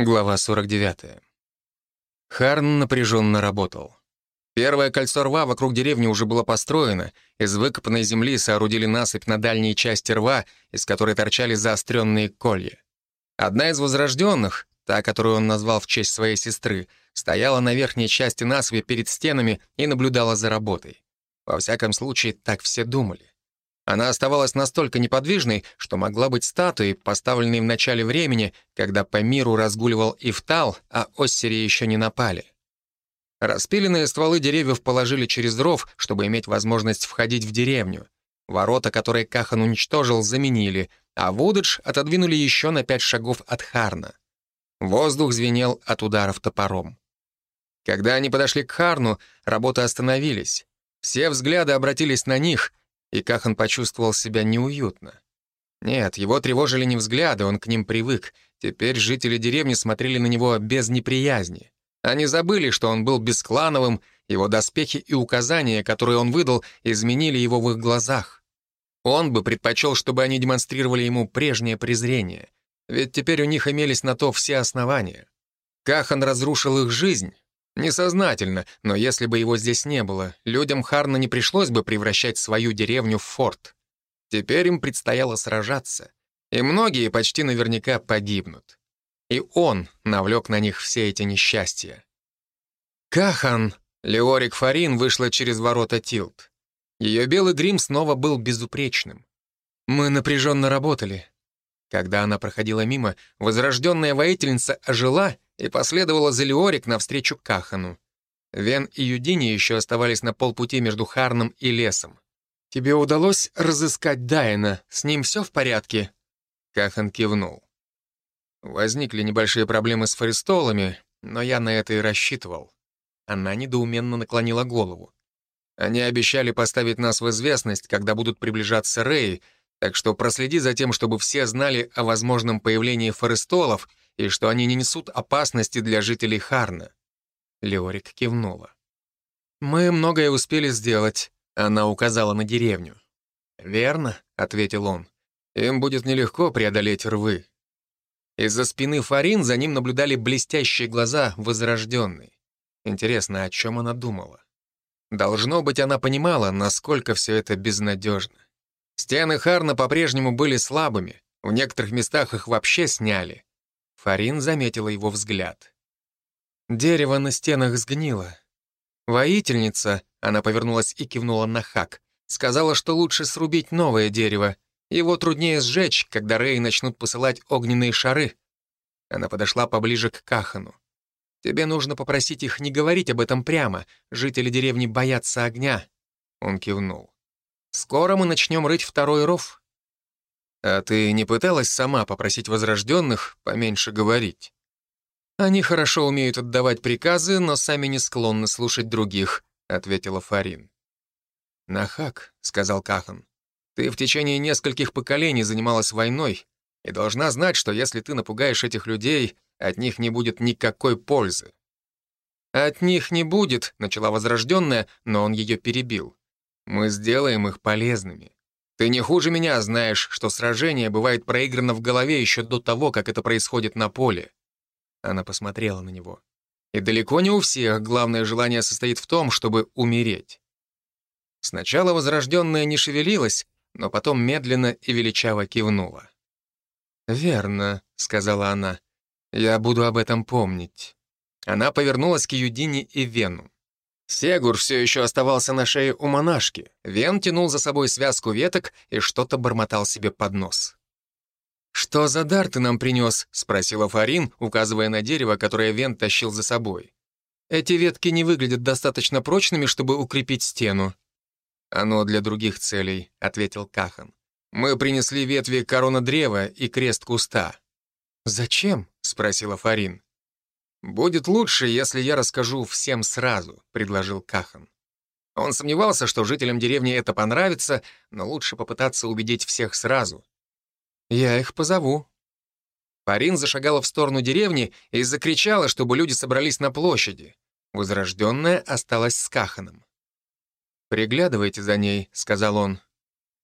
Глава 49. Харн напряженно работал. Первое кольцо рва вокруг деревни уже было построено. Из выкопанной земли соорудили насыпь на дальней части рва, из которой торчали заостренные колья. Одна из возрожденных, та, которую он назвал в честь своей сестры, стояла на верхней части насыпи перед стенами и наблюдала за работой. Во всяком случае, так все думали. Она оставалась настолько неподвижной, что могла быть статуей, поставленной в начале времени, когда по миру разгуливал Ифтал, а Оссери еще не напали. Распиленные стволы деревьев положили через ров, чтобы иметь возможность входить в деревню. Ворота, которые Кахан уничтожил, заменили, а Вудедж отодвинули еще на пять шагов от Харна. Воздух звенел от ударов топором. Когда они подошли к Харну, работы остановились. Все взгляды обратились на них, и Кахан почувствовал себя неуютно. Нет, его тревожили не взгляды, он к ним привык. Теперь жители деревни смотрели на него без неприязни. Они забыли, что он был бесклановым, его доспехи и указания, которые он выдал, изменили его в их глазах. Он бы предпочел, чтобы они демонстрировали ему прежнее презрение, ведь теперь у них имелись на то все основания. Кахан разрушил их жизнь, Несознательно, но если бы его здесь не было, людям Харна не пришлось бы превращать свою деревню в форт. Теперь им предстояло сражаться, и многие почти наверняка погибнут. И он навлек на них все эти несчастья. «Кахан!» — Леорик Фарин вышла через ворота Тилт. Ее белый грим снова был безупречным. Мы напряженно работали. Когда она проходила мимо, возрожденная воительница ожила — и последовала за Леорик навстречу Кахану. Вен и Юдини еще оставались на полпути между Харном и лесом. «Тебе удалось разыскать Дайна? С ним все в порядке?» Кахан кивнул. Возникли небольшие проблемы с фаристолами, но я на это и рассчитывал. Она недоуменно наклонила голову. Они обещали поставить нас в известность, когда будут приближаться Рэй, так что проследи за тем, чтобы все знали о возможном появлении форестолов и что они не несут опасности для жителей Харна. Леорик кивнула. «Мы многое успели сделать», — она указала на деревню. «Верно», — ответил он. «Им будет нелегко преодолеть рвы». Из-за спины Фарин за ним наблюдали блестящие глаза возрожденной. Интересно, о чем она думала? Должно быть, она понимала, насколько все это безнадежно. Стены Харна по-прежнему были слабыми, в некоторых местах их вообще сняли. Фарин заметила его взгляд. Дерево на стенах сгнило. Воительница, она повернулась и кивнула на Хак, сказала, что лучше срубить новое дерево. Его труднее сжечь, когда Рэй начнут посылать огненные шары. Она подошла поближе к Кахану. «Тебе нужно попросить их не говорить об этом прямо. Жители деревни боятся огня». Он кивнул. «Скоро мы начнем рыть второй ров. «А ты не пыталась сама попросить возрожденных поменьше говорить?» «Они хорошо умеют отдавать приказы, но сами не склонны слушать других», — ответила Фарин. «Нахак», — сказал Кахан, — «ты в течение нескольких поколений занималась войной и должна знать, что если ты напугаешь этих людей, от них не будет никакой пользы». «От них не будет», — начала возрожденная, но он ее перебил. «Мы сделаем их полезными. Ты не хуже меня знаешь, что сражение бывает проиграно в голове еще до того, как это происходит на поле». Она посмотрела на него. «И далеко не у всех главное желание состоит в том, чтобы умереть». Сначала возрожденная не шевелилась, но потом медленно и величаво кивнула. «Верно», — сказала она. «Я буду об этом помнить». Она повернулась к Юдине и Вену. Сегур все еще оставался на шее у монашки. Вен тянул за собой связку веток и что-то бормотал себе под нос. «Что за дар ты нам принес?» — спросила Фарин, указывая на дерево, которое Вен тащил за собой. «Эти ветки не выглядят достаточно прочными, чтобы укрепить стену». «Оно для других целей», — ответил Кахан. «Мы принесли ветви корона древа и крест куста». «Зачем?» — спросила Фарин. «Будет лучше, если я расскажу всем сразу», — предложил Кахан. Он сомневался, что жителям деревни это понравится, но лучше попытаться убедить всех сразу. «Я их позову». Парин зашагала в сторону деревни и закричала, чтобы люди собрались на площади. Возрожденная осталась с Каханом. «Приглядывайте за ней», — сказал он.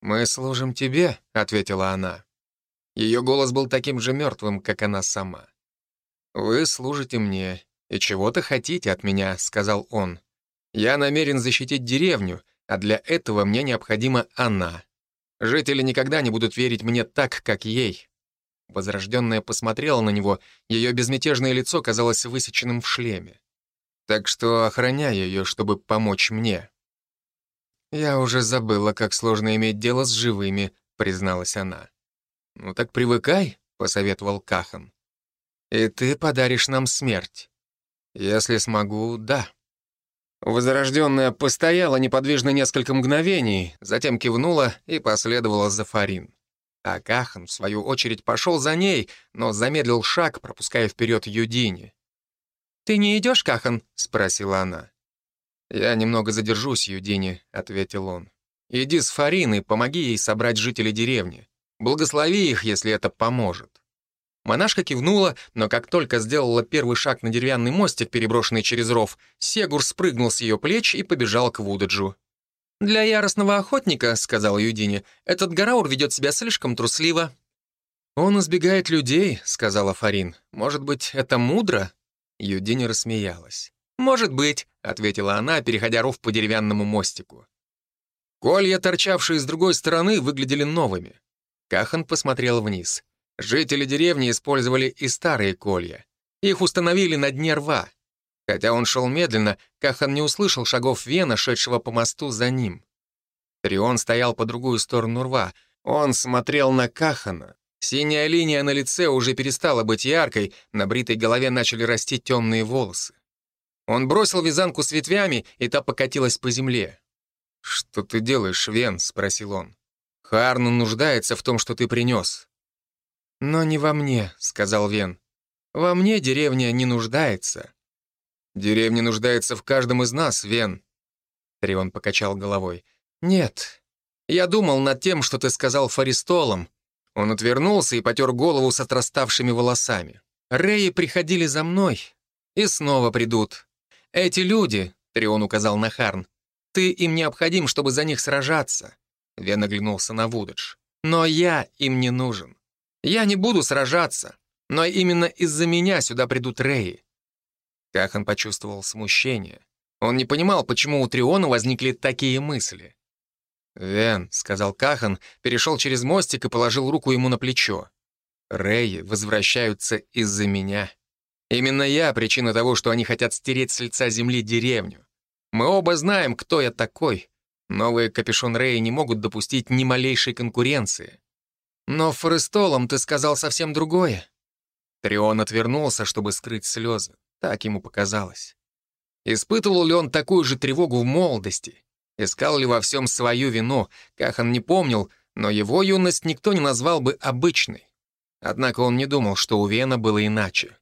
«Мы служим тебе», — ответила она. Ее голос был таким же мертвым, как она сама. «Вы служите мне и чего-то хотите от меня», — сказал он. «Я намерен защитить деревню, а для этого мне необходима она. Жители никогда не будут верить мне так, как ей». Возрожденная посмотрела на него, ее безмятежное лицо казалось высеченным в шлеме. «Так что охраняй ее, чтобы помочь мне». «Я уже забыла, как сложно иметь дело с живыми», — призналась она. «Ну так привыкай», — посоветовал Кахан. «И ты подаришь нам смерть. Если смогу, да». Возрожденная постояла неподвижно несколько мгновений, затем кивнула и последовала за Фарин. А Кахан, в свою очередь, пошел за ней, но замедлил шаг, пропуская вперед Юдини. «Ты не идешь, Кахан?» — спросила она. «Я немного задержусь, Юдини», — ответил он. «Иди с Фариной, помоги ей собрать жителей деревни. Благослови их, если это поможет». Монашка кивнула, но как только сделала первый шаг на деревянный мостик, переброшенный через ров, Сегур спрыгнул с ее плеч и побежал к Вудаджу. «Для яростного охотника, — сказал Юдини, — этот Гараур ведет себя слишком трусливо». «Он избегает людей», — сказала Фарин. «Может быть, это мудро?» Юдини рассмеялась. «Может быть», — ответила она, переходя ров по деревянному мостику. Колья, торчавшие с другой стороны, выглядели новыми. Кахан посмотрел вниз. Жители деревни использовали и старые колья. Их установили на дне рва. Хотя он шел медленно, Кахан не услышал шагов Вена, шедшего по мосту за ним. Трион стоял по другую сторону рва. Он смотрел на Кахана. Синяя линия на лице уже перестала быть яркой, на бритой голове начали расти темные волосы. Он бросил вязанку с ветвями, и та покатилась по земле. «Что ты делаешь, Вен?» — спросил он. «Харну нуждается в том, что ты принес». «Но не во мне», — сказал Вен. «Во мне деревня не нуждается». «Деревня нуждается в каждом из нас, Вен». Трион покачал головой. «Нет. Я думал над тем, что ты сказал Фаристолом». Он отвернулся и потер голову с отраставшими волосами. «Реи приходили за мной и снова придут. «Эти люди», — Трион указал на Харн, — «ты им необходим, чтобы за них сражаться». Вен оглянулся на Вудедж. «Но я им не нужен. Я не буду сражаться, но именно из-за меня сюда придут Реи». Кахан почувствовал смущение. Он не понимал, почему у Триона возникли такие мысли. «Вен», — сказал Кахан, перешел через мостик и положил руку ему на плечо. «Реи возвращаются из-за меня». Именно я причина того, что они хотят стереть с лица земли деревню. Мы оба знаем, кто я такой. Новые капюшон Рэи не могут допустить ни малейшей конкуренции. Но Форестолом ты сказал совсем другое. Трион отвернулся, чтобы скрыть слезы. Так ему показалось. Испытывал ли он такую же тревогу в молодости? Искал ли во всем свою вину? Кахан не помнил, но его юность никто не назвал бы обычной. Однако он не думал, что у Вена было иначе.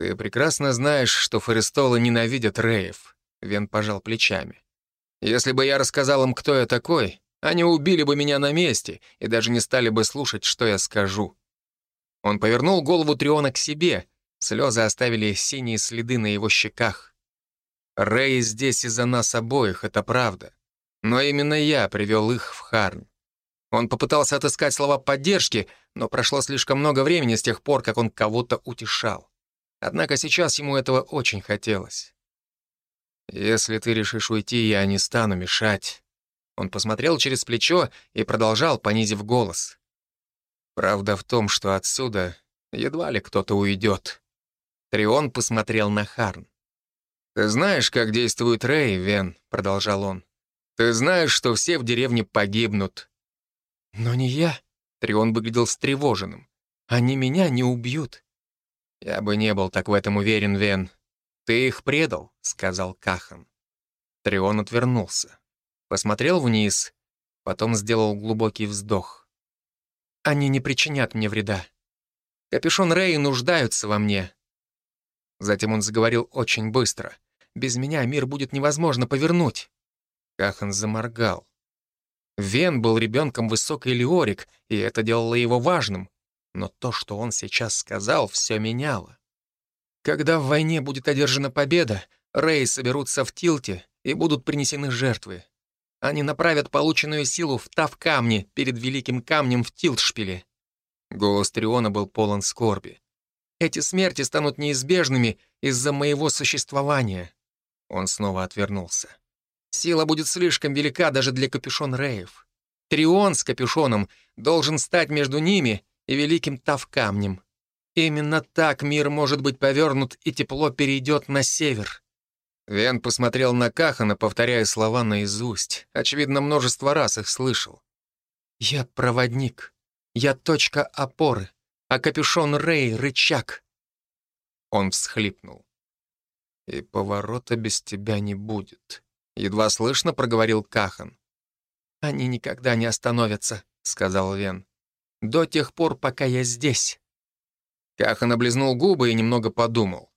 «Ты прекрасно знаешь, что Форестолы ненавидят Реев», — Вен пожал плечами. «Если бы я рассказал им, кто я такой, они убили бы меня на месте и даже не стали бы слушать, что я скажу». Он повернул голову Триона к себе, слезы оставили синие следы на его щеках. «Рэй здесь из-за нас обоих, это правда. Но именно я привел их в Харн. Он попытался отыскать слова поддержки, но прошло слишком много времени с тех пор, как он кого-то утешал. Однако сейчас ему этого очень хотелось. «Если ты решишь уйти, я не стану мешать». Он посмотрел через плечо и продолжал, понизив голос. «Правда в том, что отсюда едва ли кто-то уйдет». Трион посмотрел на Харн. «Ты знаешь, как действует Рэй, Вен», — продолжал он. «Ты знаешь, что все в деревне погибнут». «Но не я», — Трион выглядел встревоженным. «Они меня не убьют. «Я бы не был так в этом уверен, Вен. Ты их предал», — сказал Кахан. Трион отвернулся. Посмотрел вниз, потом сделал глубокий вздох. «Они не причинят мне вреда. Капюшон Рэй нуждаются во мне». Затем он заговорил очень быстро. «Без меня мир будет невозможно повернуть». Кахан заморгал. Вен был ребенком высокой Леорик, и это делало его важным. Но то, что он сейчас сказал, все меняло. Когда в войне будет одержана победа, Рэй соберутся в Тилте и будут принесены жертвы. Они направят полученную силу в тав камни перед великим камнем в Тилтшпиле. Голос Триона был полон скорби. Эти смерти станут неизбежными из-за моего существования». Он снова отвернулся. «Сила будет слишком велика даже для капюшон Реев. Трион с капюшоном должен стать между ними и великим Тавкамнем. Именно так мир может быть повернут, и тепло перейдет на север». Вен посмотрел на Кахана, повторяя слова наизусть. Очевидно, множество раз их слышал. «Я проводник. Я точка опоры, а капюшон Рэй — рычаг». Он всхлипнул. «И поворота без тебя не будет», — едва слышно проговорил Кахан. «Они никогда не остановятся», — сказал Вен. «До тех пор, пока я здесь». Кахан облизнул губы и немного подумал.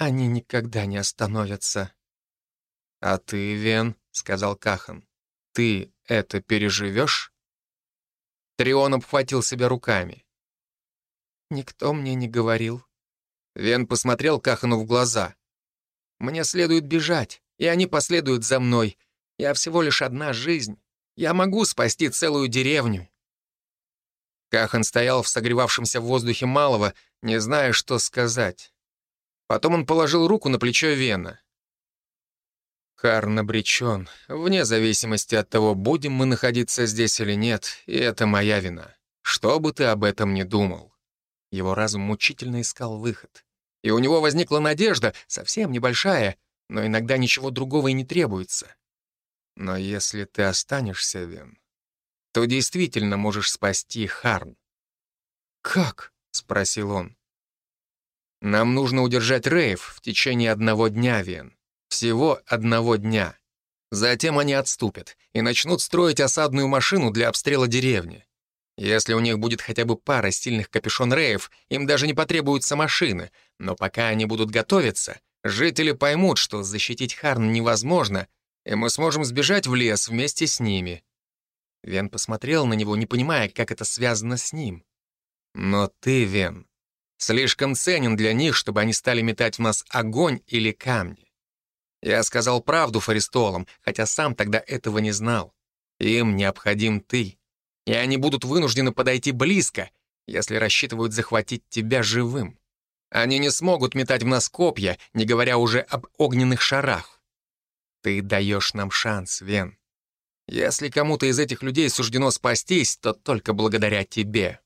«Они никогда не остановятся». «А ты, Вен», — сказал Кахан, — «ты это переживешь?» Трион обхватил себя руками. «Никто мне не говорил». Вен посмотрел Кахану в глаза. «Мне следует бежать, и они последуют за мной. Я всего лишь одна жизнь. Я могу спасти целую деревню». Кахан стоял в согревавшемся воздухе малого, не зная, что сказать. Потом он положил руку на плечо Вена. Харн обречен, вне зависимости от того, будем мы находиться здесь или нет, и это моя вина. Что бы ты об этом ни думал. Его разум мучительно искал выход. И у него возникла надежда, совсем небольшая, но иногда ничего другого и не требуется. Но если ты останешься, Вен, то действительно можешь спасти Харн. «Как?» — спросил он. «Нам нужно удержать Рейв в течение одного дня, Вен. Всего одного дня. Затем они отступят и начнут строить осадную машину для обстрела деревни. Если у них будет хотя бы пара стильных капюшон-реев, им даже не потребуются машины, но пока они будут готовиться, жители поймут, что защитить Харн невозможно, и мы сможем сбежать в лес вместе с ними. Вен посмотрел на него, не понимая, как это связано с ним. «Но ты, Вен, слишком ценен для них, чтобы они стали метать в нас огонь или камни. Я сказал правду фаристолам, хотя сам тогда этого не знал. Им необходим ты, и они будут вынуждены подойти близко, если рассчитывают захватить тебя живым. Они не смогут метать в нас копья, не говоря уже об огненных шарах. Ты даешь нам шанс, Вен. Если кому-то из этих людей суждено спастись, то только благодаря тебе».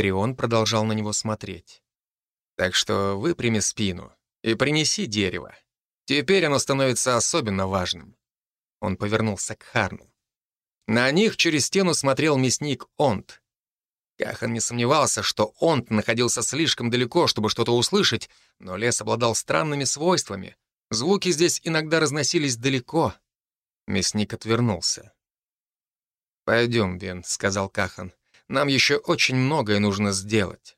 Трион продолжал на него смотреть. «Так что выпрями спину и принеси дерево. Теперь оно становится особенно важным». Он повернулся к Харну. На них через стену смотрел мясник Онт. Кахан не сомневался, что Онт находился слишком далеко, чтобы что-то услышать, но лес обладал странными свойствами. Звуки здесь иногда разносились далеко — Мясник отвернулся. «Пойдем, Вен», — сказал Кахан. «Нам еще очень многое нужно сделать».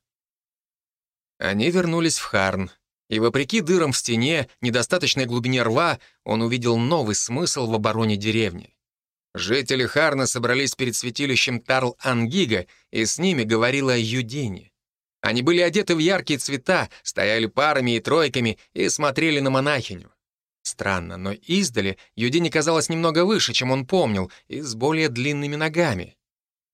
Они вернулись в Харн, и, вопреки дырам в стене, недостаточной глубине рва, он увидел новый смысл в обороне деревни. Жители Харна собрались перед святилищем Тарл-Ангига, и с ними говорила Юдини. Они были одеты в яркие цвета, стояли парами и тройками и смотрели на монахиню. Странно, но издали Юдини казалась немного выше, чем он помнил, и с более длинными ногами.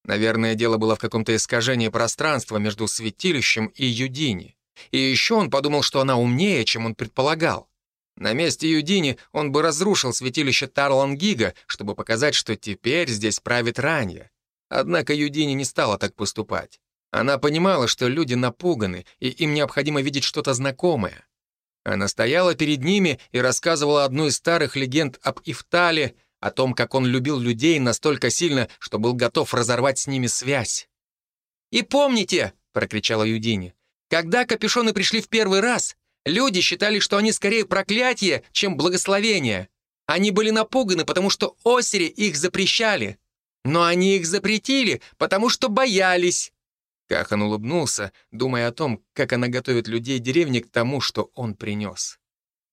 Наверное, дело было в каком-то искажении пространства между святилищем и Юдини. И еще он подумал, что она умнее, чем он предполагал. На месте Юдини он бы разрушил святилище Тарлангига, чтобы показать, что теперь здесь правит Ранья. Однако Юдини не стала так поступать. Она понимала, что люди напуганы, и им необходимо видеть что-то знакомое. Она стояла перед ними и рассказывала одну из старых легенд об Ифтале, о том, как он любил людей настолько сильно, что был готов разорвать с ними связь. «И помните», — прокричала Юдини, «когда капюшоны пришли в первый раз, люди считали, что они скорее проклятие, чем благословение. Они были напуганы, потому что Осири их запрещали. Но они их запретили, потому что боялись. Кахан улыбнулся, думая о том, как она готовит людей деревни к тому, что он принес.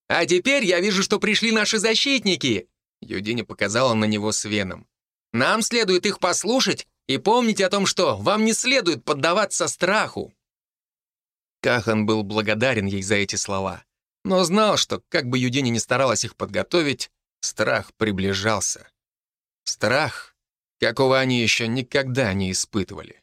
«А теперь я вижу, что пришли наши защитники!» Юдини показала на него с веном. «Нам следует их послушать и помнить о том, что вам не следует поддаваться страху!» Кахан был благодарен ей за эти слова, но знал, что, как бы Юдини не старалась их подготовить, страх приближался. Страх, какого они еще никогда не испытывали.